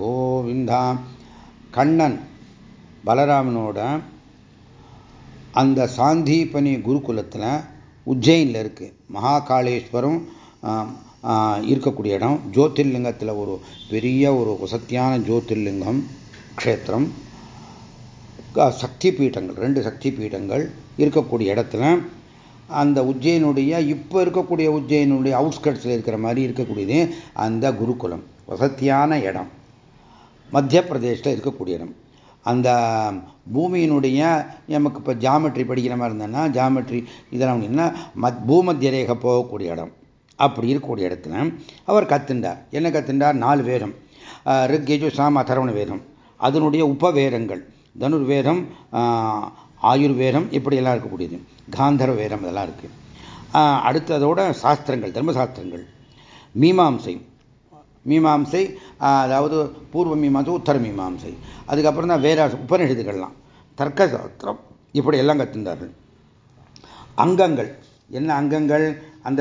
கோவிந்தா. கண்ணன் பலராமனோட அந்த சாந்தீபனி குருகுலத்தில் உஜ்ஜயினில் இருக்குது மகாகாளேஸ்வரம் இருக்கக்கூடிய இடம். ஜோதிர்லிங்கத்தில் ஒரு பெரிய ஒரு வசத்தியான ஜோதிர்லிங்கம் க்ஷேத்திரம். சக்தி பீட்டங்கள் ரெண்டு சக்தி பீட்டங்கள் இருக்கக்கூடிய இடத்துல அந்த உஜ்ஜயினுடைய இப்போ இருக்கக்கூடிய உஜ்ஜயினுடைய அவுட்ஸ்கட்ஸில் இருக்கிற மாதிரி இருக்கக்கூடியது அந்த குருகுலம். வசத்தியான இடம். மத்திய பிரதேசத்தில் இருக்கக்கூடிய இடம். அந்த பூமியினுடைய நமக்கு இப்போ ஜாமெட்ரி படிக்கிற மாதிரி இருந்ததுன்னா ஜாமெட்ரி இதெல்லாம் அப்படின்னா மத் பூமத்திய ரேகை போகக்கூடிய இடம். அப்படி இருக்கக்கூடிய இடத்துல அவர் கத்துண்டார். என்ன கத்துண்டார்? நாலு வேதம். ரிக்கேஜு சாம் அதரவண வேதம். அதனுடைய உபவேதங்கள். தனுர்வேதம் ஆயுர்வேதம் இப்படியெல்லாம் இருக்கக்கூடியது. காந்தர வேதம் இதெல்லாம் இருக்குது அடுத்ததோட சாஸ்திரங்கள் தர்மசாஸ்திரங்கள். மீமாம்சை. மீமாம்சை அதாவது பூர்வ மீமாம்சை உத்தர மீமாம்சை. அதுக்கப்புறம் தான் வேற உபநிஷத்துக்கள்லாம். தர்க்க சாஸ்திரம் இப்படி எல்லாம் கற்றுந்தார்கள். அங்கங்கள். என்ன அங்கங்கள்? அந்த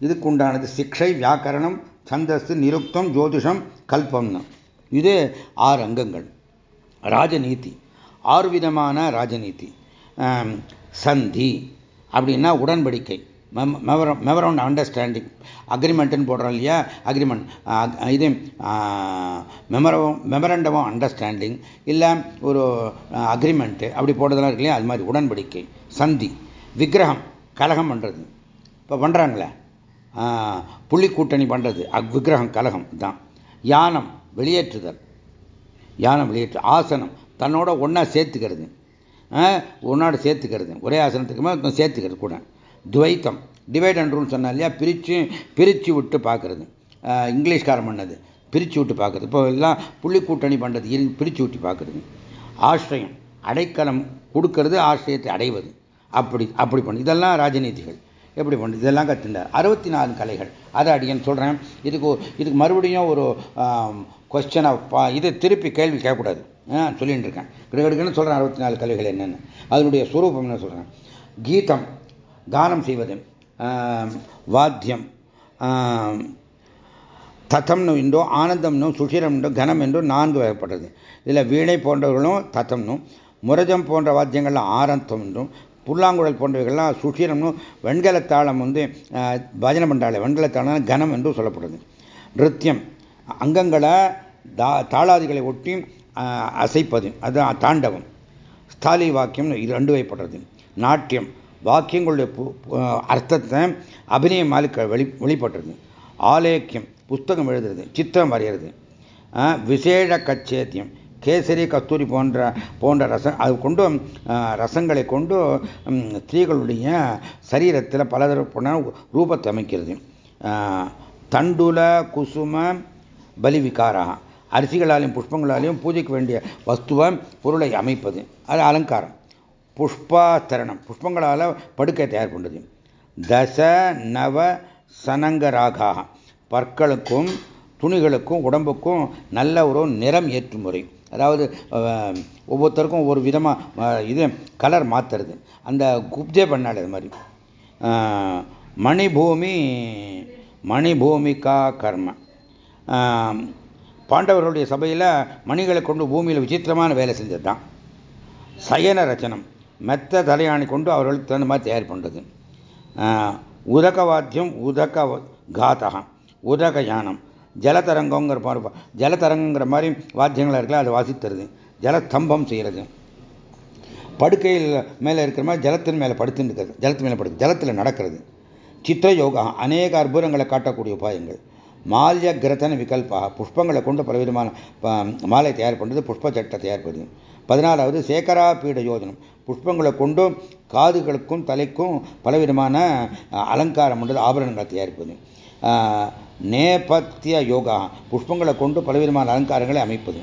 இதுக்கு உண்டானது சிக்ஷை வியாக்கரணம் சந்தஸ்து நிருக்தம் ஜோதிஷம் கல்பம்னு. இது ஆறு அங்கங்கள். ராஜநீதி. ஆறு விதமான ராஜநீதி. சந்தி. அப்படின்னா உடன்படிக்கை. மெமரவுண்ட் அண்டர்ஸ்டாண்டிங் அக்ரிமெண்ட்டுன்னு போடுறோம் இல்லையா? அக்ரிமெண்ட் இது மெமரவும் மெமரண்டமும் அண்டர்ஸ்டாண்டிங் இல்லை ஒரு அக்ரிமெண்ட்டு அப்படி போடுறதெல்லாம் இருக்கு இல்லையா? அது மாதிரி உடன்படிக்கை சந்தி விக்கிரகம் கலகம் பண்ணுறது இப்போ பண்ணுறாங்களே புள்ளி கூட்டணி பண்ணுறது விக்கிரகம் கலகம் தான் யானம் வெளியேற்றுதல். யானம் வெளியேற்று ஆசனம். தன்னோட ஒன்றா சேர்த்துக்கிறது. ஒன்றோட சேர்த்துக்கிறது. ஒரே ஆசனத்துக்குமே சேர்த்துக்கிறது கூட. துவைத்தம். டிவைட் அண்ட் ரூல் சொன்னா இல்லையா? பிரித்து பிரித்து விட்டு பார்க்கறது. இங்கிலீஷ்காரம் பண்ணது. பிரித்து விட்டு பார்க்கறது. இப்போ எல்லாம் புள்ளி கூட்டணி பண்ணுறது பிரித்து விட்டு பார்க்கறது. ஆசிரியம். அடைக்கலம் கொடுக்கறது ஆசிரியத்தை அடைவது. அப்படி அப்படி பண்ணு. இதெல்லாம் ராஜநீதிகள். எப்படி பண்ணுறது இதெல்லாம் கற்றுண்டார். அறுபத்தி நாலு கலைகள். அதை அடியன் சொல்கிறேன் இதுக்கு இதுக்கு மறுபடியும் ஒரு கொஸ்டனை இதை திருப்பி கேள்வி கேட்கக்கூடாது. சொல்லிட்டு இருக்கேன். கிரகடுக்குன்னு சொல்கிறேன் அறுபத்தி நாலு கலைகள் என்னென்னு. அதனுடைய சுரூபம் என்ன சொல்கிறேன் கீதம். கானம் செய்வது வாத்தியம் தத்தம்னு என்றோ ஆனந்தம்னும் சுஷிரம் கனம் என்றும் நான்கு வகைப்படுறது இதில் வீணை போன்றவர்களும் தத்தம்னும் முரஜம் போன்ற வாத்தியங்கள்லாம் ஆரந்தம் என்றும் புல்லாங்குழல் போன்றவைகள்லாம் சுஷிரம்னும் வெண்கலத்தாளம் வந்து பஜனை பண்டாளை வெண்கலத்தாளம் கனம் என்றும் சொல்லப்படுது நிருத்தியம் அங்கங்களை தா தாளாதிகளை ஒட்டி அசைப்பது அது தாண்டவம். ஸ்தாலி வாக்கியம் இது ரெண்டு வகைப்படுறது நாட்டியம் வாக்கியங்களுடைய அர்த்தத்தை அபிநயமாலு வெளி வெளிப்பட்டுறது ஆலேக்கியம் புஸ்தகம் எழுதுறது சித்திரம் வரைகிறது. விசேஷ கச்சேத்தியம் கேசரி கஸ்தூரி போன்ற போன்ற ரசம் அது கொண்டு ரசங்களை கொண்டு ஸ்திரீகளுடைய சரீரத்தில் பலதரப்பட்ட ரூபத்தை அமைக்கிறது. தண்டுல குசும பலிவிகாரா அரிசிகளாலையும் புஷ்பங்களாலையும் பூஜைக்கு வேண்டிய வஸ்துவை பொருளை அமைப்பது. அது அலங்காரம். புஷ்பாத்தரணம். புஷ்பங்களால் படுக்கை தயார் பண்ணுறது தச நவ சனங்கராகாக பற்களுக்கும் துணிகளுக்கும் உடம்புக்கும் நல்ல ஒரு நிறம் ஏற்றும் முறை அதாவது ஒவ்வொருத்தருக்கும் ஒவ்வொரு விதமாக இது கலர் மாற்றுறது அந்த குப்ஜே பண்ணாள் அது மாதிரி. மணிபூமி மணிபூமிகா கர்ம. பாண்டவர்களுடைய சபையில் மணிகளை கொண்டு பூமியில் விசித்திரமான வேலை செஞ்சது தான் சயன ரச்சனம். மெத்த தலையாணி கொண்டு அவர்களுக்கு தகுந்த மாதிரி தயார் பண்ணுறது உதக வாத்தியம் உதக காத்தகம் உதக யானம். ஜலதரங்கங்கிற மாதிரி ஜலதரங்கிற மாதிரி வாத்தியங்களாக இருக்குல்ல அதை வாசித்துறது. ஜலஸ்தம்பம் செய்கிறது படுக்கையில் மேலே இருக்கிற மாதிரி ஜலத்தின் மேலே படுத்துன்னு இருக்கிறது. ஜலத்து மேலே படுத்து ஜலத்தில் நடக்கிறது. சித்திர யோகா அநேக அற்புதங்களை காட்டக்கூடிய உபாயங்கள். மால்ய கிரதன விகல்பாக புஷ்பங்களை கொண்டு பலவிதமான மாலை தயார் பண்ணுறது புஷ்ப சட்டை தயார் பண்ணுது பதினாலாவது சேகரா பீட யோஜனம். புஷ்பங்களை கொண்டும் காதுகளுக்கும் தலைக்கும் பலவிதமான அலங்காரம் பண்ணுறது ஆபரணங்களை தயாரிப்பது. நேபத்திய யோகா புஷ்பங்களை கொண்டு பலவிதமான அலங்காரங்களை அமைப்பது.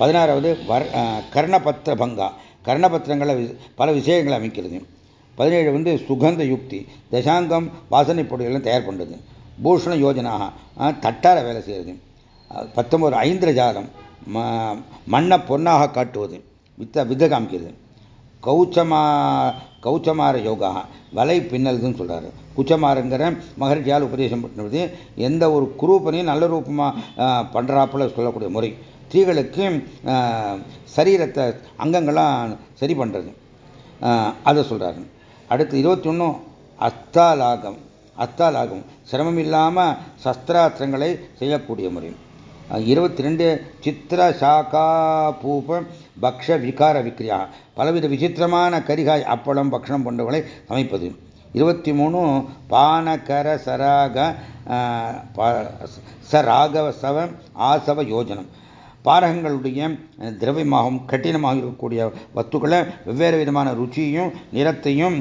பதினாறாவது வர் கர்ணபத்திர பங்கா கர்ணபத்திரங்களை பல விஷயங்களை அமைக்கிறது. பதினேழு வந்து சுகந்த யுக்தி தசாங்கம் வாசனை பொடிகள்லாம் தயார் பண்ணுறது பூஷண யோஜனாக தட்டார வேலை செய்கிறது பத்தொம்பது ஐந்திர ஜாதம் மண்ணை பொன்னாக காட்டுவது. வித்த வித்த காமிக்கிறது. கௌச்சமா கௌச்சமார யோகா வலை பின்னல்துன்னு சொல்கிறாரு குச்சமாருங்கிற மகர்ஷியால் உபதேசம் பண்ணுறது எந்த ஒரு குரூப்பனையும் நல்ல ரூபமாக பண்ணுறாப்புல சொல்லக்கூடிய முறை. ஸ்திரீகளுக்கு சரீரத்தை அங்கங்கள்லாம் சரி பண்ணுறது அதை சொல்கிறாரு அடுத்து இருபத்தி ஒன்றும் அஸ்தாலாகம். அஸ்தாலாகம். சிரமம் இல்லாமல் சஸ்திராஸ்திரங்களை செய்யக்கூடிய முறை. இருபத்தி ரெண்டு சித்திர சாக்கா பூப பக்ஷ விகார விக்ரியா. பலவித விசித்திரமான கரிகாய் அப்பளம் பக்ஷணம் போன்றவர்களை சமைப்பது இருபத்தி மூணு பானகர சராக சராகவ சவ ஆசவ யோஜனம். பாரகங்களுடைய திரவியமாகவும் கட்டினமாக இருக்கக்கூடிய வத்துக்களை வெவ்வேறு விதமான ருச்சியும் நிறத்தையும்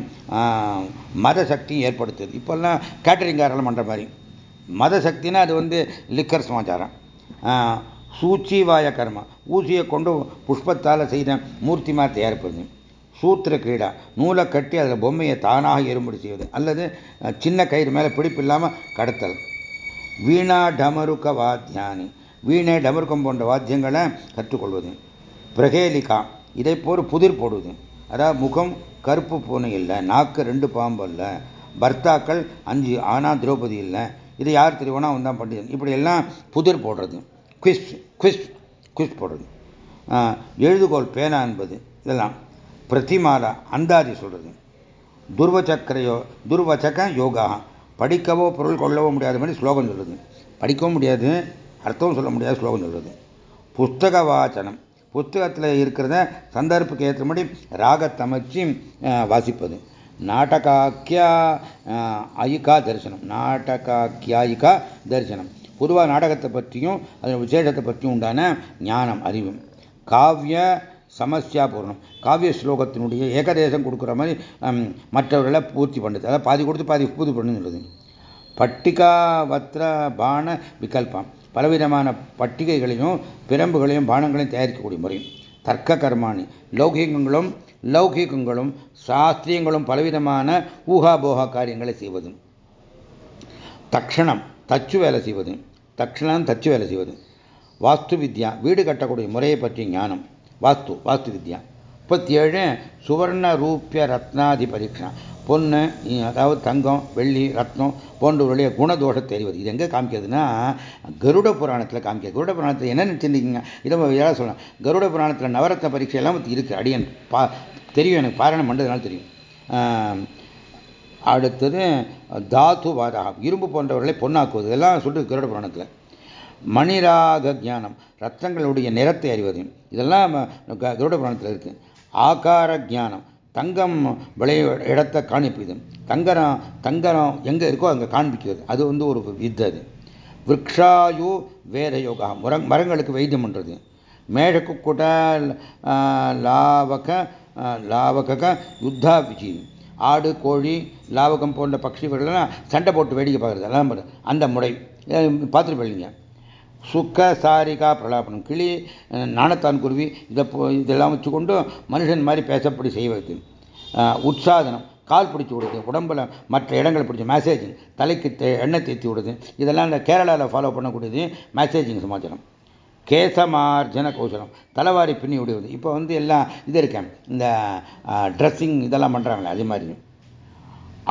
மத சக்தியும் ஏற்படுத்துது இப்போல்லாம் கேட்டரிங் காரணம் பண்ணுற மாதிரி. மத சக்தினா அது வந்து லிக்கர் சமாச்சாரம். சூச்சிவாய கர்மா. ஊசியை கொண்டு புஷ்பத்தால் செய்த மூர்த்திமாக தயாரிப்பது சூத்திர கிரீடா. நூலை கட்டி அதில் பொம்மையை தானாக எறும்படி செய்வது. அல்லது சின்ன கயிறு மேலே பிடிப்பு இல்லாமல் கடத்தல். வீணா டமருக்க வாத்தியானி வீணை டமருக்கம் போன்ற வாத்தியங்களை கற்றுக்கொள்வது. பிரகேலிகா. இதை போர் புதிர் போடுவது. அதாவது முகம் கருப்பு பூனை இல்லை நாக்கு ரெண்டு பாம்பு இல்லை பர்த்தாக்கள் அஞ்சு ஆனா திரௌபதி இல்லை இது யார் தெரியும்னா அவன் தான் பண்டிதன். இப்படி எல்லாம் புதிர் போடுறது. குவிஸ் குவிஸ் குவிஸ் போடுறது. எழுதுகோள் பேனா என்பது இதெல்லாம். பிரதிமாலா அந்தாதி சொல்றது. துர்வச்சக்கரையோ துர்வச்சக யோகா. படிக்கவோ பொருள் கொள்ளவோ முடியாத மாதிரி ஸ்லோகம் சொல்றது. படிக்கவும் முடியாது அர்த்தம் சொல்ல முடியாது ஸ்லோகம் சொல்றது. புஸ்தக வாச்சனம் புஸ்தகத்தில் இருக்கிறத சந்தர்ப்புக்கு ஏற்ற மாதிரி ராகத்தமைச்சு வாசிப்பது. நாடகாக்கியா அயிகா தரிசனம். நாடகாக்கியாயிகா தரிசனம். பொதுவாக நாடகத்தை பற்றியும் அதன் விசேஷத்தை பற்றியும் உண்டான ஞானம் அறிவு. காவிய சமஸ்யா பூர்ணம். காவிய ஸ்லோகத்தினுடைய ஏகதேசம் கொடுக்குற மாதிரி மற்றவர்களை பூர்த்தி பண்ணுது. அதாவது பாதி கொடுத்து பாதி பூர்த்தி பண்ணுன்னு பட்டிகா வத்திர பான விகல்பம். பலவிதமான பட்டிகைகளையும் பிரம்புகளையும் பானங்களையும் தயாரிக்கக்கூடிய முறையும் தர்க்க கர்மாணி. லௌகிகங்களும் லௌகிகங்களும் சாஸ்திரியங்களும் பலவிதமான ஊகாபோகா காரியங்களை செய்வது தக்ஷணம் தச்சு வேலை செய்வது தக்ஷணம் தச்சு வேலை செய்வது வாஸ்து வித்யா வீடு கட்டக்கூடிய முறையை பற்றிய ஞானம். வாஸ்து வாஸ்து வித்யா. முப்பத்தி ஏழு சுவர்ண ரூபிய ரத்னாதி பரீட்சா பொண்ணு அதாவது தங்கம் வெள்ளி ரத்னம் போன்றவருடைய குணதோஷத்தை தெரிவது இது எங்கே காமிக்கிறதுனா கருட புராணத்தில் காமிக்கிறது. கருட புராணத்தில் என்ன நினச்சிருந்தீங்க? இதை யாராக சொல்லலாம். கருட புராணத்தில் நவரத்ன பரீட்சை எல்லாம் இருக்குது அடியன் பா தெரியும் எனக்கு பாராயணம் பண்ணுறதுனால தெரியும். அடுத்தது தாத்து வாதகம் இரும்பு போன்றவர்களை பொன்னாக்குவது இதெல்லாம் சொல்லிட்டு கருட புராணத்தில். மணிராக ஜானம் ரத்தங்களுடைய நிறத்தை அறிவது இதெல்லாம் கருட புராணத்தில் இருக்கு. ஆகார ஜானம் தங்கம் விளைய இடத்தை காண்பிக்குது தங்கரம் தங்கரம் எங்கே இருக்கோ அங்கே காண்பிக்கிறது. அது வந்து ஒரு வித்தை அது. விரக்ஷாயு வேத யோகா மரங்களுக்கு வைத்தியம் பண்ணுறது மேழக்கு கூட லாவக லாவக யுத்தா விஜயம் ஆடு கோழி லாவகம் போன்ற பட்சிகள்லாம் சண்டை போட்டு வேடிக்கை பார்க்குறது. எல்லாம் அந்த முறை. பார்த்துட்டு போயிங்க சுக்க சாரிகா பிரலாபனம். கிளி நாணத்தான் குருவி இதை இதெல்லாம் வச்சுக்கொண்டு மனுஷன் மாதிரி பேசப்படி செய்வது. உற்சாதனம் கால் பிடிச்சி விடுது. உடம்புல மற்ற இடங்களை பிடிச்சி மேசேஜிங் தலைக்கு எண்ணெய் தேத்தி விடுது. இதெல்லாம் இந்த கேரளாவில் ஃபாலோ பண்ணக்கூடியது மேசேஜிங் சமாச்சாரம். கேசமார்ஜன கோஷலம் தலைவாரி பின்னி விடுவது இப்போ வந்து எல்லாம் இது இருக்கேன். இந்த ட்ரெஸ்ஸிங் இதெல்லாம் பண்ணுறாங்களே அது மாதிரி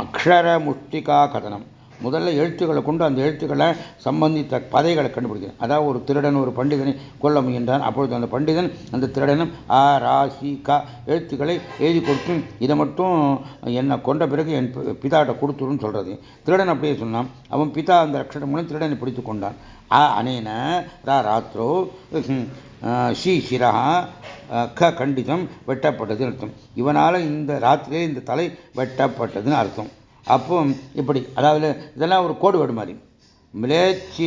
அக்ஷர முஷ்டிகா கதனம். முதல்ல எழுத்துக்களை கொண்டு அந்த எழுத்துக்களை சம்பந்தித்த பதைகளை கண்டுபிடிக்கிறது அதாவது ஒரு திருடன் ஒரு பண்டிதனை கொல்ல முயன்றான். அப்பொழுது அந்த பண்டிதன் அந்த திருடனும் ஆ ராசி கா எழுத்துக்களை எழுதி கொடுத்து இதை மட்டும் என்னை கொண்ட பிறகு என் பிதாட்ட கொடுத்துருன்னு சொல்றது. திருடன் அப்படியே சொன்னான். அவன் பிதா அந்த அக்ஷரம் மூலம் திருடனை பிடித்து கொண்டான். ஆ அனேன ரா ராத்திரோ ஷி சிரா க கண்டிதம் வெட்டப்பட்டதுன்னு அர்த்தம். இவனால் இந்த ராத்திரியே இந்த தலை வெட்டப்பட்டதுன்னு அர்த்தம். அப்போ இப்படி அதாவது இதெல்லாம் ஒரு கோடுவேடு மாதிரி. மிளேச்சி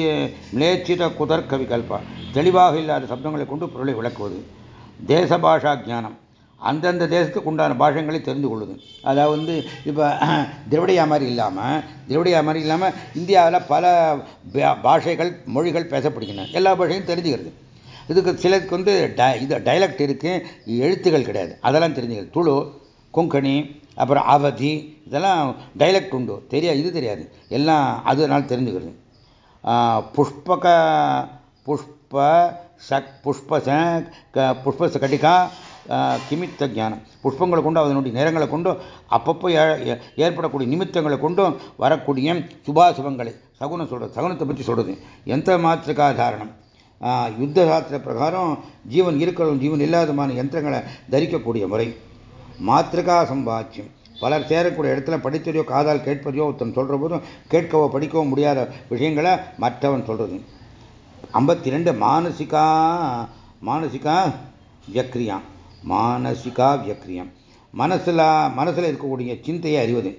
மிலேச்சித குதர் கவிகல்பா. தெளிவாக இல்லாத சப்தங்களை கொண்டு பொருளை விளக்குவது. தேச பாஷா ஜானம் அந்தந்த தேசத்துக்கு உண்டான பாஷங்களை தெரிந்து கொள்ளுது அதாவது வந்து இப்போ திருவிடையா மாதிரி இல்லாமல் திருவிடையா மாதிரி இல்லாமல் இந்தியாவில் பல பாஷைகள் மொழிகள் பேசப்படுகின்றன. எல்லா பாஷையும் தெரிஞ்சுக்கிறது. இதுக்கு சிலருக்கு வந்து இது டைலக்ட் இருக்குது எழுத்துகள் கிடையாது. அதெல்லாம் தெரிஞ்சுக்கிறது. துளு கொங்கணி அப்புறம் அவதி இதெல்லாம் டைலக்ட் உண்டு. தெரியாது இது தெரியாது. எல்லாம் அதனால தெரிஞ்சுக்கிறது. புஷ்பக புஷ்ப சக் புஷ்ப புஷ்ப கட்டிக்கா கிமித்த ஞானம். புஷ்பங்களை கொண்டும் அதனுடைய நிறங்களை கொண்டும் அப்பப்போ ஏற்படக்கூடிய நிமித்தங்களை கொண்டும் வரக்கூடிய சுபாசுபங்களை சகுனம் சொல்றது சகுனத்தை பற்றி சொல்றது. எந்த மாத்திரக்கா தாரணம் யுத்த சாஸ்திர பிரகாரம் ஜீவன் இருக்கிறதும் ஜீவன் இல்லாதமான யந்திரங்களை தரிக்கக்கூடிய முறை. மாத்திருக்கா சம்பாட்சியம் பலர் சேரக்கூடிய இடத்துல படித்ததையோ காதால் கேட்பதையோ ஒருத்தன் சொல்ற போதும் கேட்கவோ படிக்கவோ முடியாத விஷயங்களை மற்றவன் சொல்றது. ஐம்பத்தி ரெண்டு மானசிகா மானசிகா வியக்ரியாம் மானசிகா வியக்ரியம் மனசில் மனசில் இருக்கக்கூடிய சிந்தையை அறிவது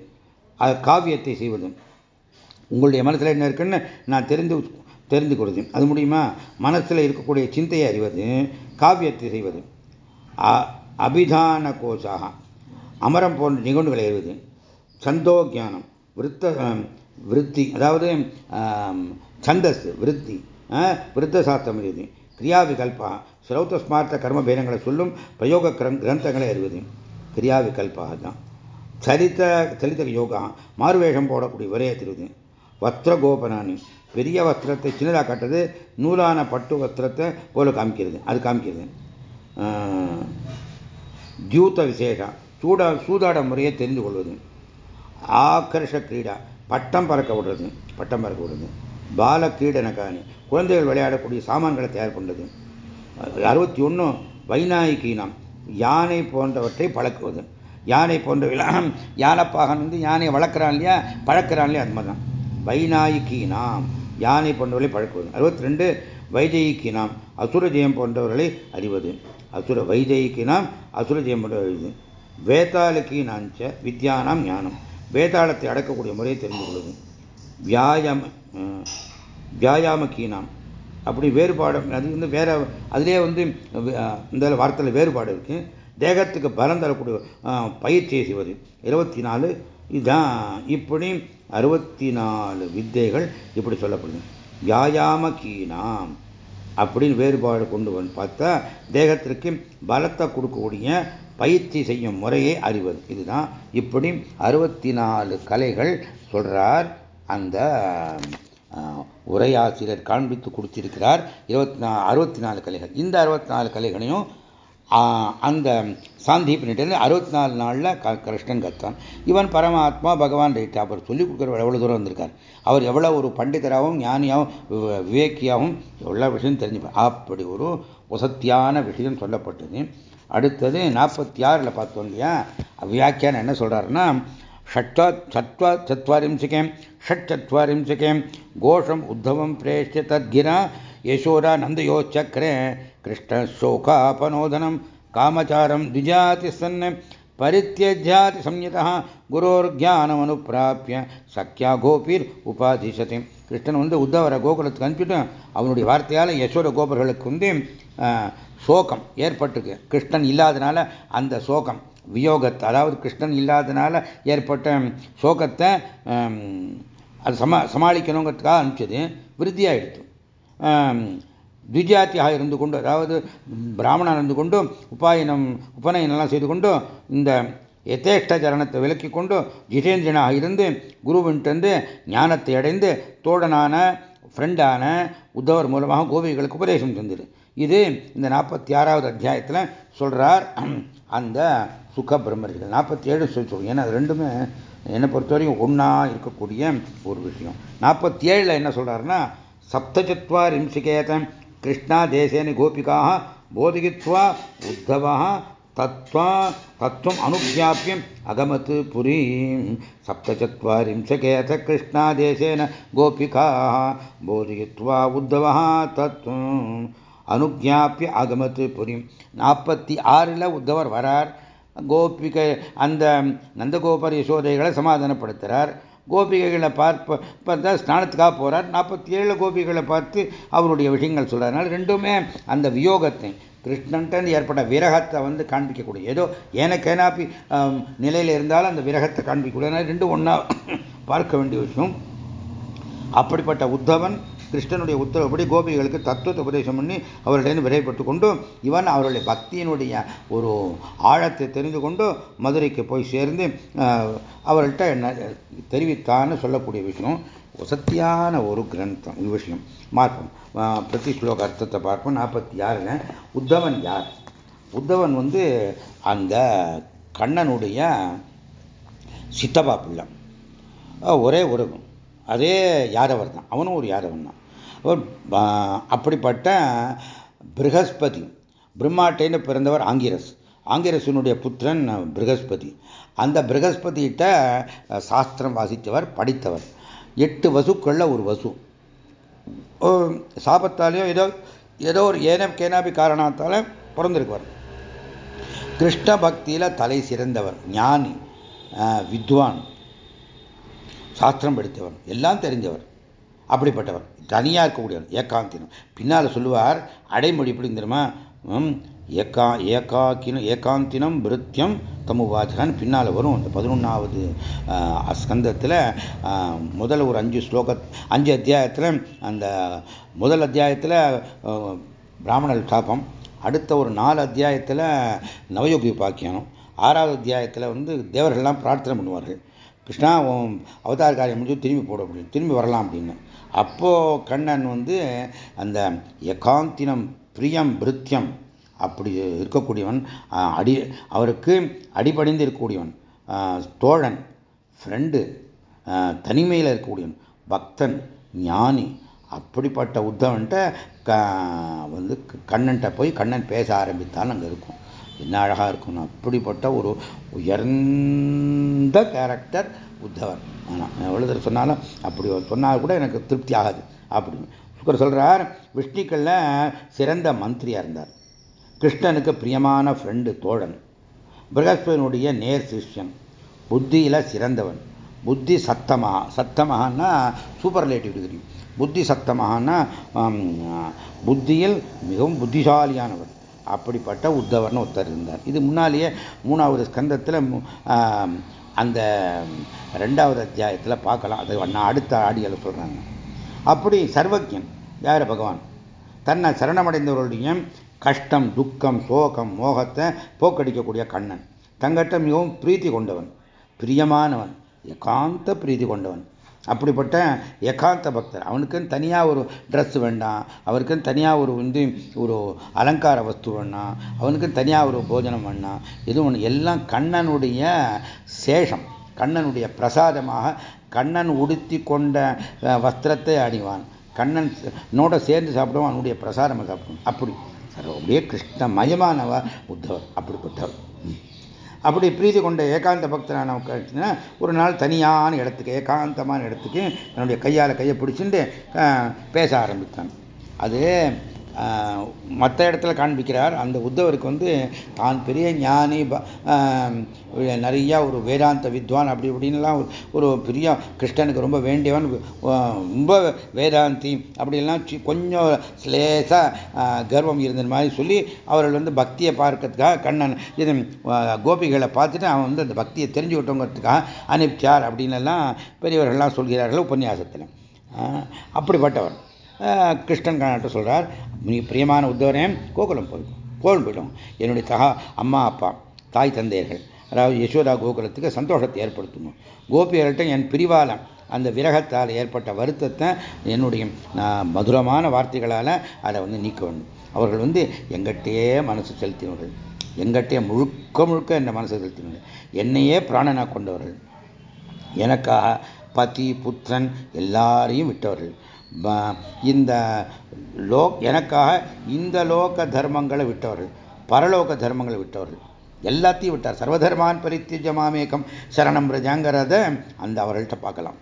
அது காவியத்தை செய்வது. உங்களுடைய மனசில் என்ன இருக்குன்னு நான் தெரிந்து தெரிந்து கொடுது அது முடியுமா? மனசில் இருக்கக்கூடிய சிந்தையை அறிவது காவியத்தை செய்வது. அபிதான கோஷாக அமரம் போன்ற நிகழ்வுகளை எழுது. சந்தோ ஜானம் விருத்த விருத்தி அதாவது சந்தஸ் விருத்தி விருத்த சாஸ்திரம் எழுது. கிரியா விகல்பா ஸ்ரௌத்த ஸ்மார்த்த கர்ம பேதங்களை சொல்லும் பிரயோக கிரந்தங்களை அறிவது கிரியா விகல்பாக தான் சரித்த சரித்த யோகா மாறுவேஷம் போடக்கூடிய விரையை தெரிவது வஸ்திர கோபனானி பெரிய வஸ்திரத்தை சின்னதாக காட்டுறது நூலான பட்டு வஸ்திரத்தை போல காமிக்கிறது அது காமிக்கிறது. தியூத்த விசேஷம் சூடா சூதாட முறையை தெரிந்து கொள்வது. ஆக்கர்ஷ கிரீடா பட்டம் பறக்க விடுறது பட்டம் பறக்க விடுறது. பால கிரீடனகானி குழந்தைகள் விளையாடக்கூடிய சாமான்களை தயார் பண்ணுறது அறுபத்தி ஒன்று வைநாயகீனம் யானை போன்றவற்றை பழக்குவது. யானை போன்ற யானைப்பாகன் வந்து யானையை வளர்க்குறான் இல்லையா? பழக்கிறான் இல்லையா? அது மாதிரி தான் வைநாயகீனாம் யானை போன்றவர்களை பழக்குவது. அறுபத்தி ரெண்டு வைஜெயிக்கினாம். அசுர ஜெயம் போன்றவர்களை அறிவது. அசுர வைஜெயிக்கினாம் அசுர ஜெயம் போன்றவர்கள் வேதாளுக்கீனாஞ்ச வித்யானாம் ஞானம். வேதாளத்தை அடக்கக்கூடிய முறையை தெரிந்து கொள்வது. வியாயாம வியாயாமக்கீனாம். அப்படி வேறுபாடு அது வந்து வேற அதிலே வந்து இந்த வார்த்தையில் வேறுபாடு இருக்குது தேகத்துக்கு பலம் தரக்கூடிய பயிற்சியை செய்வது. இருபத்தி நாலு இதுதான் இப்படி அறுபத்தி நாலு வித்தைகள் இப்படி சொல்லப்படுது. வியாயாம கீனாம் அப்படின்னு வேறுபாடு கொண்டு வந்து பார்த்தா தேகத்திற்கு பலத்தை கொடுக்கக்கூடிய பயிற்சி செய்யும் முறையை அறிவது. இதுதான் இப்படி அறுபத்தி நாலு கலைகள் சொல்றார் அந்த உரையாசிரியர் காண்பித்து கொடுத்திருக்கிறார். இருபத்தி நா அறுபத்தி நாலு கலைகள். இந்த அறுபத்தி நாலு கலைகளையும் அந்த சாந்தீபனிட்டு அறுபத்தி நாலு நாளில் க கிருஷ்ணன் கத்தான் இவன் பரமாத்மா பகவான் ரைட் அவர் சொல்லிக் கொடுக்குற எவ்வளோ தூரம் வந்திருக்கார் அவர் எவ்வளோ ஒரு பண்டிதராகவும் ஞானியாகவும் விவேக்கியாகவும் எவ்வளோ விஷயம் தெரிஞ்சுப்பார் அப்படி ஒரு வசத்தியான விஷயம் சொல்லப்பட்டது அடுத்தது நாற்பத்தி ஆறில் பார்த்தோம் இல்லையா வியாக்கியானம் என்ன சொல்கிறாருன்னா षट्वा चत्वा चत्वारिंशके षट्चत्वारिंशके घोषम् उद्धवं प्रेष्य तद्गिरा यशोरा नन्दयोश्चक्रे कृष्णशोकापनोदनं कामचारं द्विजातिसन् परित्यज्याति संयतः குரோர்ஜானமனுப்பிராப்பிய சக்கியா கோபீர் உபாதிசதி கிருஷ்ணன் வந்து உத்தவரை கோகுலத்துக்கு அனுப்பிட்டு அவனுடைய வார்த்தையால் யசோர கோபர்களுக்கு வந்து சோகம் ஏற்பட்டிருக்கு கிருஷ்ணன் இல்லாதனால அந்த சோகம் வியோகத்தை அதாவது கிருஷ்ணன் இல்லாதனால ஏற்பட்ட சோகத்தை அது சமா சமாளிக்கணுங்கிறதுக்காக அனுப்பிச்சது விருத்தியாயிடுத்து திஜாத்தியாக இருந்து கொண்டு அதாவது பிராமணன் இருந்து கொண்டும் உபாயனம் உபநயனெல்லாம் செய்து கொண்டு இந்த யதேஷ்ட சரணத்தை விலக்கி கொண்டு ஜிதேந்திரனாக இருந்து குருவின்ட்டு ஞானத்தை அடைந்து தோழனான ஃப்ரெண்டான உத்தவர் மூலமாக கோபிகளுக்கு உபதேசம் தந்தது. இது இந்த நாற்பத்தி ஆறாவது அத்தியாயத்தில் சொல்கிறார் அந்த சுக பிரம்மர்கள். நாற்பத்தி ஏழு சொல்லி சொல்லுங்க ஏன்னா அது ரெண்டுமே என்னை பொறுத்தவரையும் ஒன்றா இருக்கக்கூடிய ஒரு விஷயம். நாற்பத்தி ஏழில் என்ன சொல்கிறாருன்னா சப்தச்சத்வார் இம்சிகேதம் கிருஷ்ணா தேசேன கோபிகாக போதிகித்வா உத்தவா தத்வா தத்துவம் அனுஜாப்பியம் அகமத் புரீம் சப்தச்சத்வாரிம்சகேத கிருஷ்ணா தேசேன கோபிகாக போதிகித்வா உத்தவா தத்துவம் அனுஜாப்பிய அகமத் புரியும் நாற்பத்தி ஆறில் உத்தவர் வரார் கோபிகை அந்த நந்தகோபர் யசோதைகளை சமாதானப்படுத்துகிறார் கோபிகைகளை பார்ப்ப பார்த்தா ஸ்நானத்துக்காக போகிறார் நாற்பத்தி ஏழு கோபிகளை பார்த்து அவருடைய விஷயங்கள் சொல்கிறதுனால ரெண்டுமே அந்த வியோகத்தை கிருஷ்ணன்ட்டு ஏற்பட்ட விரகத்தை வந்து காண்பிக்கக்கூடிய ஏதோ ஏனக்கேனாப்பி நிலையில் இருந்தாலும் அந்த விரகத்தை காண்பிக்கக்கூடிய. ரெண்டும் ஒன்றா பார்க்க வேண்டிய விஷயம். அப்படிப்பட்ட உத்தவன் கிருஷ்ணனுடைய உத்தரவுப்படி கோபிகளுக்கு தத்துவத்தை உபதேசம் பண்ணி அவர்களிடம் விரைப்பட்டு கொண்டும் இவன் அவருடைய பக்தியினுடைய ஒரு ஆழத்தை தெரிந்து கொண்டு மதுரைக்கு போய் சேர்ந்து அவர்கள்ட்ட என்ன தெரிவித்தான்னு சொல்லக்கூடிய விஷயம். வசத்தியான ஒரு கிரந்தம் விஷயம். பார்ப்போம். பிரதி ஸ்லோக அர்த்தத்தை பார்ப்போம். நாற்பத்தி ஆறுல உத்தவன் யார்? உத்தவன் வந்து அந்த கண்ணனுடைய சித்தப்பா பிள்ளை. ஒரே உறவு. அதே யாதவர் தான். அவனும் ஒரு யாதவன் தான். அப்படிப்பட்ட பிருகஸ்பதி பிரம்மாட்டைன்னு பிறந்தவர் ஆங்கிரஸ். ஆங்கிரசனுடைய புத்திரன் பிருகஸ்பதி. அந்த பிருகஸ்பதியிட்ட சாஸ்திரம் வாசித்தவர் படித்தவர். எட்டு வசுக்கள்ல ஒரு வசு. சாபத்தாலேயோ ஏதோ ஏதோ ஒரு ஏன கேனாபி காரணத்தால் பிறந்திருக்குவார். கிருஷ்ண பக்தியில் தலை சிறந்தவர் ஞானி வித்வான். சாஸ்திரம் படித்தவர். எல்லாம் தெரிஞ்சவர். அப்படிப்பட்டவர். தனியாக இருக்கக்கூடியவர் ஏகாந்தினம் பின்னால் சொல்லுவார் அடைமொழி எப்படி தெரியுமா? ஏகா ஏகாக்கினம் ஏகாந்தினம் விருத்தியம் தமுவாஜகான்னு பின்னால் வரும் அந்த பதினொன்றாவது ஸ்கந்தத்தில் முதல் ஒரு அஞ்சு ஸ்லோக அஞ்சு அத்தியாயத்தில் அந்த முதல் அத்தியாயத்தில் பிராமணர் சாபம் அடுத்த ஒரு நாலு அத்தியாயத்தில் நவயோகி பாக்கியம் ஆறாவது அத்தியாயத்தில் வந்து தேவர்கள்லாம் பிரார்த்தனை பண்ணுவார்கள். கிருஷ்ணா அவதார காரியம் முடிஞ்சு திரும்பி போட முடியும் திரும்பி வரலாம் அப்படின்னு. அப்போது கண்ணன் வந்து அந்த எகாந்தினம் பிரியம் பிருத்தியம் அப்படி இருக்கக்கூடியவன் அடி அவருக்கு அடிபடிந்து இருக்கக்கூடியவன் தோழன் ஃப்ரெண்டு தனிமையில் இருக்கக்கூடியவன் பக்தன் ஞானி அப்படிப்பட்ட உத்தவன்ட்ட வந்து கண்ணன்ட்ட போய் கண்ணன் பேச ஆரம்பித்தால் அங்கே இருக்கும். என்ன அழகாக இருக்கணும் அப்படிப்பட்ட ஒரு உயர்ந்த கேரக்டர் உத்தவர் ஆனால் எவ்வளோ சொன்னாலும் அப்படி சொன்னால் கூட எனக்கு திருப்தி ஆகாது. அப்படின்னு சுக்கர் சொல்கிறார் விஷ்ணுக்களில் சிறந்த மந்திரியாக இருந்தார். கிருஷ்ணனுக்கு பிரியமான ஃப்ரெண்டு தோழன். பிரகஸ்பதியினுடைய நேர் சிஷ்யன். புத்தியில் சிறந்தவன். புத்தி சத்தமாக சூப்பர் சூப்பர்லேட்டிவ் டிகிரி புத்தி சத்தமாகனா புத்தியில் மிகவும் புத்திசாலியானவர் அப்படிப்பட்ட உத்தவர்னு ஒருத்தர் இருந்தார். இது முன்னாலேயே மூணாவது ஸ்கந்தத்தில் அந்த ரெண்டாவது அத்தியாயத்தில் பார்க்கலாம். அது நான் அடுத்த ஆடியில் சொல்கிறாங்க அப்படி சர்வஜன் யார் பகவான்? தன்னை சரணமடைந்தவர்களுடைய கஷ்டம் துக்கம் சோகம் மோகத்தை போக்கடிக்கக்கூடிய கண்ணன். தங்கிட்ட மிகவும் பிரீத்தி கொண்டவன் பிரியமானவன் ஏகாந்த பிரீதி கொண்டவன். அப்படிப்பட்ட ஏகாந்த பக்தர். அவனுக்குன்னு தனியாக ஒரு ட்ரெஸ் வேண்டாம். அவருக்குன்னு தனியாக ஒரு வந்து ஒரு அலங்கார வஸ்து வேண்டாம். அவனுக்குன்னு தனியாக ஒரு போஜனம் வேண்டாம். எதுவும் ஒன்று எல்லாம் கண்ணனுடைய சேஷம். கண்ணனுடைய பிரசாதமாக கண்ணன் உடுத்தி கொண்ட வஸ்திரத்தை அணிவான். கண்ணன் நோட சேர்ந்து சாப்பிடுவான். அவனுடைய பிரசாதமாக சாப்பிடுவான். அப்படி. அப்படியே கிருஷ்ணமயமானவ உத்தவர் அப்படிப்பட்டவர் அப்படி பிரீதி கொண்ட ஏகாந்த பக்தரான ஒரு நாள் தனியான இடத்துக்கு ஏகாந்தமான இடத்துக்கு தன்னுடைய கையால் கையை பிடிச்சிட்டு பேச ஆரம்பித்தான். அது மற்ற இடத்துல காண்பிக்கிறார். அந்த உத்தவருக்கு வந்து தான் பெரிய ஞானி நிறையா ஒரு வேதாந்த வித்வான் அப்படி இப்படின்லாம் ஒரு பெரிய கிருஷ்ணனுக்கு ரொம்ப வேண்டியவன். ரொம்ப வேதாந்தி அப்படிலாம் கொஞ்சம் லேசாக கர்வம் இருந்த மாதிரி சொல்லி அவர்கள் வந்து பக்தியை பார்க்கறதுக்காக கண்ணன் இது கோபிகளை பார்த்துட்டு அவன் வந்து அந்த பக்தியை தெரிஞ்சுக்கிட்டோங்கிறதுக்காக அனுப்பிச்சார் அப்படின்னு எல்லாம் பெரியவர்கள்லாம் சொல்கிறார்கள் உபன்யாசத்தில். அப்படிப்பட்டவர். கிருஷ்ணன் கண்ணாட்ட சொல்கிறார் நீ பிரியமான உத்தவனே கோகுலம் போயிடும் கோவில் போயிடும் என்னுடைய தகா அம்மா அப்பா தாய் தந்தையர்கள் அதாவது யசோதா கோகுலத்துக்கு சந்தோஷத்தை ஏற்படுத்தணும் கோபியர்கள்ட்ட என் பிரிவால் அந்த விரகத்தால் ஏற்பட்ட வருத்தத்தை என்னுடைய மதுரமான வார்த்தைகளால் அதை வந்து நீக்க வேண்டும். அவர்கள் வந்து எங்கிட்டே மனசு செலுத்தினவர்கள். எங்கிட்டே முழுக்க முழுக்க என்னை மனசு செலுத்தினவர்கள். என்னையே பிராணனாக கொண்டவர்கள். எனக்காக பதி புத்திரன் எல்லாரையும் விட்டவர்கள். இந்த லோ எனக்காக இந்த லோக தர்மங்களை விட்டவர்கள் பரலோக தர்மங்களை விட்டவர்கள் எல்லாத்தையும் விட்டார். சர்வதர்மான் பரித்தியஜமாமேகம் சரணம் பிரஜாங்கிறத அந்த அவர்கள்ட்ட பார்க்கலாம்.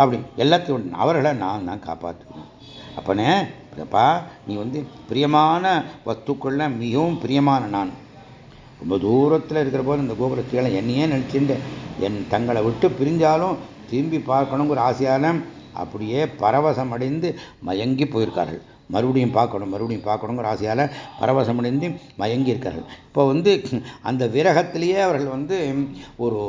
அப்படி எல்லாத்தையும் அவர்களை நான் தான் காப்பாற்றுவேன். அப்பனே அப்பா நீ வந்து பிரியமான வஸ்துக்கள்ல மிகவும் பிரியமான நான். ரொம்ப தூரத்தில் இருக்கிற போது இந்த கோபுரத்தில் என்னையே நினச்சிட்டு என் தங்களை விட்டு பிரிஞ்சாலும் திரும்பி பார்க்கணுங்கிற ஆசையான அப்படியே பரவசம் அடைந்து மயங்கி போயிருக்கார்கள். மறுபடியும் பார்க்கணும் மறுபடியும் பார்க்கணுங்கிற ஆசையால் பரவசம் அடைந்து மயங்கி இருக்கார்கள் இப்போ வந்து அந்த விரகத்திலேயே அவர்கள் வந்து ஒரு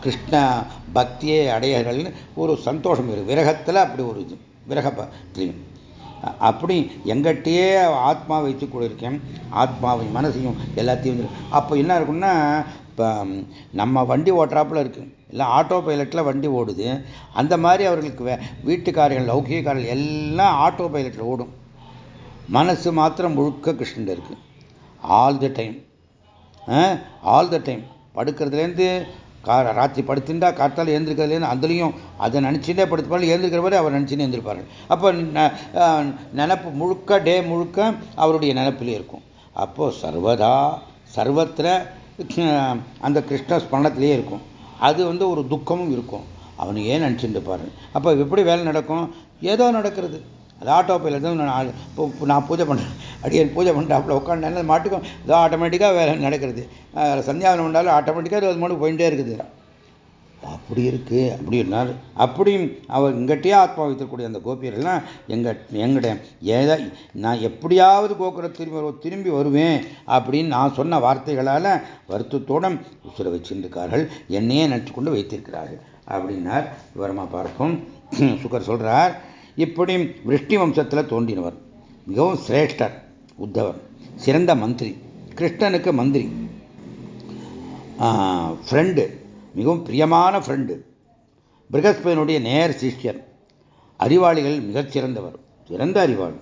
கிருஷ்ண பக்தியை அடையர்கள்னு ஒரு சந்தோஷம் இருக்கு விரகத்தில் அப்படி ஒரு இது விரக பக்தியும் அப்படி எங்கிட்டயே ஆத்மா வைத்து கூட இருக்கேன் ஆத்மாவையும் மனசையும் எல்லாத்தையும் அப்போ என்ன இருக்குன்னா இப்போ நம்ம வண்டி ஓட்டுறாப்புல இருக்குது இல்லை ஆட்டோ பைலட்டில் வண்டி ஓடுது. அந்த மாதிரி அவர்களுக்கு வீட்டுக்காரர்கள் லௌகிகாரர்கள் எல்லாம் ஆட்டோ பைலட்டில் ஓடும். மனசு மாத்திரம் முழுக்க கிருஷ்ணன் இருக்கு. All the time all the time படுக்கிறதுலேருந்து கா ராத்திரி படுத்துட்டா காத்தால் எழுந்திருக்கிறதுலேருந்து அதுலேயும் அதை நினச்சிட்டே படுத்துப்பாரு எழுந்திருக்கிற வரை அவர் நினச்சின்னு எழுந்திருப்பார்கள். அப்போ நினப்பு முழுக்க டே முழுக்க அவருடைய நினப்பிலே இருக்கும். அப்போது சர்வதா சர்வத்திர அந்த கிருஷ்ண ஸ்மரணத்திலே இருக்கும். அது வந்து ஒரு துக்கமும் இருக்கும். அவனு ஏன் நினச்சிட்டு பாரு அப்போ எப்படி வேலை நடக்கும்? ஏதோ நடக்கிறது. அது ஆட்டோ பைலட் தான் நான் இப்போ நான் பூஜை பண்ணுறேன் அடியன் பூஜை பண்ணுறாப்புல உட்காந்து மாட்டுக்கும். ஏதோ ஆட்டோமேட்டிக்காக வேலை நடக்கிறது. சந்தியாவனம் பண்ணாலும் ஆட்டோமேட்டிக்காக அது மட்டும் போயிட்டே இருக்குது. அப்படி இருக்கு அப்படின்னாரு அப்படியும் அவர் இங்கட்டே ஆத்மா வைத்திருக்கக்கூடிய அந்த கோபியர்கள்லாம் எங்க எங்கிட்ட ஏதா நான் எப்படியாவது கோகுல திரும்பி திரும்பி வருவேன் அப்படின்னு நான் சொன்ன வார்த்தைகளால் வருத்தத்தோடும் உசுர வச்சிருக்கார்கள் என்னையே நினச்சி கொண்டு வைத்திருக்கிறார்கள். அப்படின்னார் விவரமாக பார்ப்போம். சுகர் சொல்றார் இப்படி விருஷ்டி வம்சத்தில் தோன்றினவர். மிகவும் சிரேஷ்டர் உத்தவர் சிறந்த மந்திரி கிருஷ்ணனுக்கு மந்திரி ஃப்ரெண்டு மிகவும் பிரியமான ஃப்ரெண்டு பிரகஸ்பதியினுடைய நேர் சிஷ்யர். அறிவாளிகள் மிகச்சிறந்தவர் சிறந்த அறிவாளி.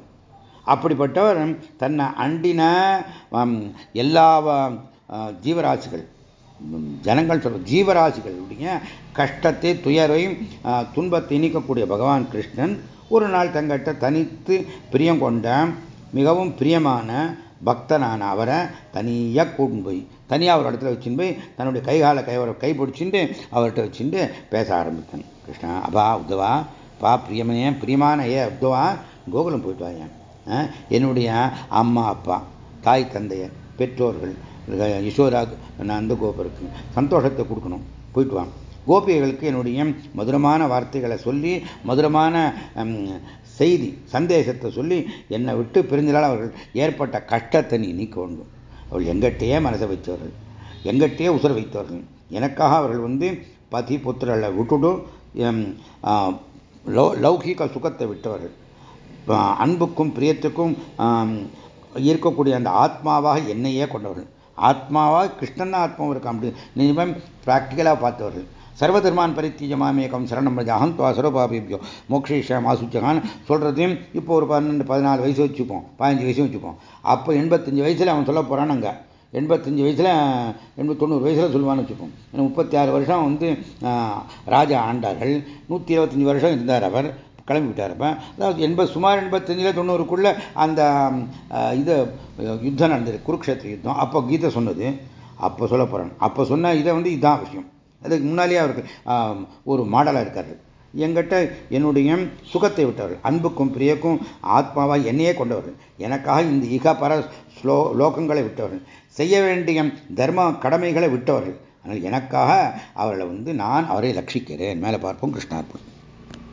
அப்படிப்பட்டவர் தன்னை அண்டின எல்லா ஜீவராசிகள். ஜனங்கள் சொல்ற ஜீவராசிகளுடைய கஷ்டத்தை துயரையும் துன்பத்தை நீக்கக்கூடிய பகவான் கிருஷ்ணன் ஒரு நாள் தங்கிட்ட தனித்து பிரியம் கொண்ட மிகவும் பிரியமான பக்தனான அவரை தனியாக கூட்டு போய் தனியாக ஒரு இடத்துல வச்சுன்னு போய் தன்னுடைய கைகால கை கை பிடிச்சிட்டு அவர்கிட்ட வச்சுட்டு பேச ஆரம்பித்தேன். கிருஷ்ணா அப்பா உத்தவா பா பிரியமனே பிரியமான ஏ உத்தவா கோகுலம் போயிட்டு வாயேன் என்னுடைய அம்மா அப்பா தாய் தந்தையர் பெற்றோர்கள் யசோதா நந்தகோபருக்கு சந்தோஷத்தை கொடுக்கணும். போயிட்டு வாங்க கோபிகைகளுக்கு என்னுடைய மதுரமான வார்த்தைகளை சொல்லி மதுரமான செய்தி சந்தேசத்தை சொல்லி என்னை விட்டு பிரிஞ்சலால் அவர்கள் ஏற்பட்ட கஷ்டத்தை நீ நீக்க வேண்டும் அவர் எங்கிட்டே மனசை வைத்தவர்கள் எங்கிட்டே உசுர வைத்தவர்கள். எனக்காக அவர்கள் வந்து பதி புத்திரர்களை விட்டுடும் லௌகீக சுகத்தை விட்டவர்கள். அன்புக்கும் பிரியத்துக்கும் இருக்கக்கூடிய அந்த ஆத்மாவாக என்னையே கொண்டவர்கள். ஆத்மாவாக கிருஷ்ணன் ஆத்மாவும் இருக்கான் அப்படின்னு நிஜமாக ப்ராக்டிக்கலாக பார்த்தவர்கள் சர்வதர்மான் பரித்தீஜமாமேகம் சரணம் அகம் துவா சரோபாபிபியோ மோக்ஷேஷம் ஆசுச்சகான்னு சொல்கிறதையும் இப்போ ஒரு பன்னெண்டு பதினாலு வயசு வச்சுப்போம். பதினஞ்சு வயசு வச்சுப்போம். அப்போ எண்பத்தஞ்சு வயசில் அவன் சொல்ல போகிறான் அங்கே எண்பத்தஞ்சு வயசில் எண்பத்தி தொண்ணூறு வயசில் சொல்லுவான்னு வச்சுப்போம். ஏன்னா முப்பத்தி ஆறு வருஷம் வந்து ராஜா ஆண்டார்கள். நூற்றி இருபத்தஞ்சி வருஷம் இருந்தார் அவர். கிளம்பி விட்டார் அப்போ. அதாவது எண்பது சுமார் எண்பத்தஞ்சில் தொண்ணூறுக்குள்ளே அந்த இது யுத்தம் நடந்தது. குருக்ஷேத்திர யுத்தம். அப்போ கீதை சொன்னது. அப்போ சொல்ல போகிறேன் அப்போ சொன்ன இதை வந்து இதுதான் விஷயம். அதுக்கு முன்னாலேயே அவருக்கு ஒரு மாடலாக இருக்கார்கள். எங்கிட்ட என்னுடைய சுகத்தை விட்டவர்கள் அன்புக்கும் பிரியக்கும் ஆத்மாவாக என்னையே கொண்டவர்கள். எனக்காக இந்த இக பர ஸ்லோ லோகங்களை விட்டவர்கள். செய்ய வேண்டிய தர்ம கடமைகளை விட்டவர்கள். ஆனால் எனக்காக அவர்களை வந்து நான் அவரை லட்சிக்கிறேன் மேலே பார்ப்போம் கிருஷ்ணார்ப்பணம்.